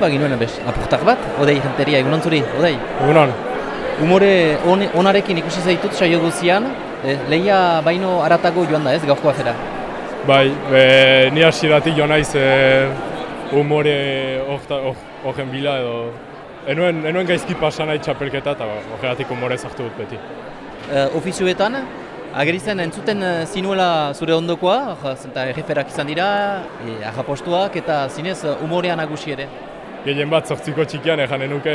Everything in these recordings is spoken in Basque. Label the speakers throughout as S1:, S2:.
S1: ba ginuen bez, apurtak bat, odei jenteria, egunon zuri, odei.
S2: Egunon.
S1: Humore on, onarekin ikusi zaitut saio guzian, e, lehia baino aratago joan da ez, gaurko afera.
S2: Bai, be, ni hasieratik jo naiz e, humore horren bila edo enuen, enuen gaizki pasa nahi txapelketa eta horregatik humore zartu dut beti.
S1: E, ofizioetan, agerizen entzuten zinuela zure ondokoa, zenta erreferak izan dira, e, ahapostuak eta zinez humorean nagusi ere.
S2: Gehien bat zortziko txikian egan enuke,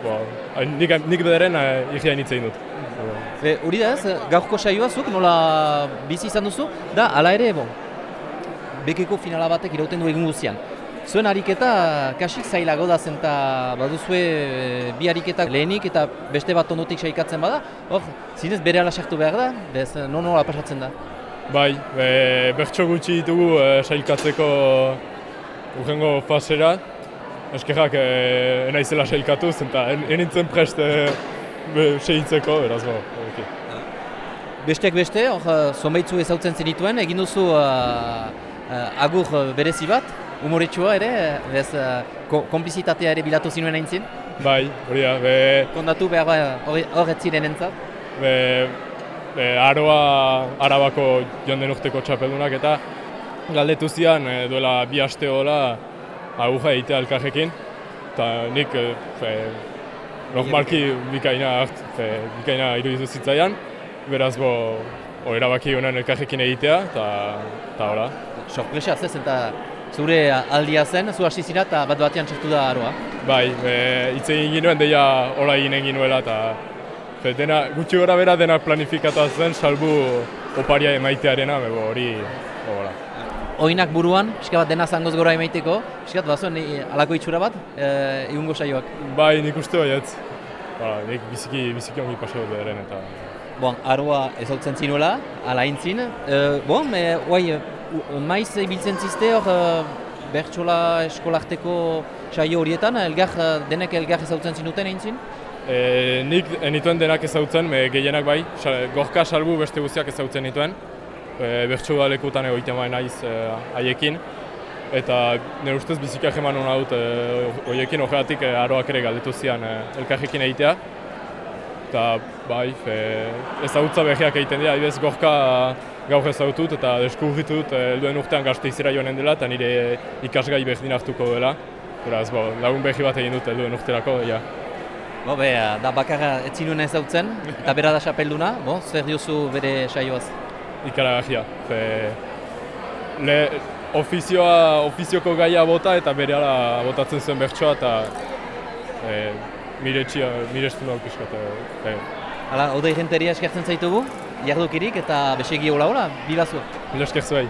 S2: bo, nik, nik bederen irria initzein dut.
S1: E, Hori da ez, gaurko saioa zuk nola bizi izan duzu, da hala ere, bon, bekeko finala batek irauten du egun guztian. Zuen ariketa kasik zailago da zen eta baduzue bi ariketa lehenik eta beste bat ondotik saikatzen bada, hor, zinez bere ala sartu behar da, bez, non nola pasatzen da?
S2: Bai, be, bertso gutxi ditugu e, sailkatzeko urrengo fasera. Eskerrak e, enaizela sailkatuz, eta enintzen prest e, segitzeko, beraz bo. Okay.
S1: Besteak beste, hor, zonbaitzu ezautzen zenituen, egin duzu uh, uh, agur berezi bat, humoretsua ere, bez, uh, ko, komplizitatea ere bilatu zinuen aintzin?
S2: Bai, hori da, be...
S1: Kondatu behar hor ez ziren entzat?
S2: Be, be, aroa arabako joan den urteko txapeldunak eta galdetu zian e, duela bi aste hola aguja egitea elkarrekin. Eta nik, e, fe, normalki bikaina, fe, bikaina irudizu zitzaian, beraz bo, o, erabaki honen elkarrekin egitea, eta hola.
S1: Sorpresa, ez eta zure aldia zen, zu hasi zira eta bat batean txartu da aroa.
S2: Bai, hitz egin ginuen, deia hola egin egin nuela, eta dena, gutxi gora bera denak planifikatu zen, salbu oparia emaitearena, bego hori, hola.
S1: Oinak buruan, pixka bat dena zangoz gora emaiteko, pixka bat bazuen alako itxura bat, e, egungo saioak.
S2: Bai, nik uste baiet. Ba, nik biziki, biziki ongi pasatu bedaren eta...
S1: Bon, aroa ezautzen zinuela, ala intzin. E, bon, e, oai, maiz ibiltzen zizte hor bertsola eskolarteko saio horietan, elgar, denek elgar ezautzen zinuten egin zin?
S2: E, nik enituen denak ezautzen, me gehienak bai, gorka salbu beste guztiak ezautzen nituen. E, bertsoa lekutan egoiten baina naiz haiekin. eta nire ustez bizika jeman hona dut horiekin horregatik e, aroak ere galdetu zian e, elkarrekin egitea. Eta bai, e, ezagutza behiak egiten dira, ibez gorka gaur ezagutut eta deskubritu dut helduen urtean gazte izira joanen dela eta nire ikasgai berdin hartuko dela. Beraz, bo, lagun behi bat egin dut helduen urterako, ja.
S1: Bo, be, da bakarra ez zinuen ezautzen, eta bera da xapelduna, bo, zer diozu bere saioaz?
S2: Ikaragarria. Fe, le, ofizioa, ofizioko gaia bota eta bere botatzen zuen bertsoa eta e, miretxia, mirestu nauk iskatu. E.
S1: Hala, odei jenteria eskertzen zaitugu, jardukirik eta besegi hola hola, bilazu.
S2: Mila eskertzu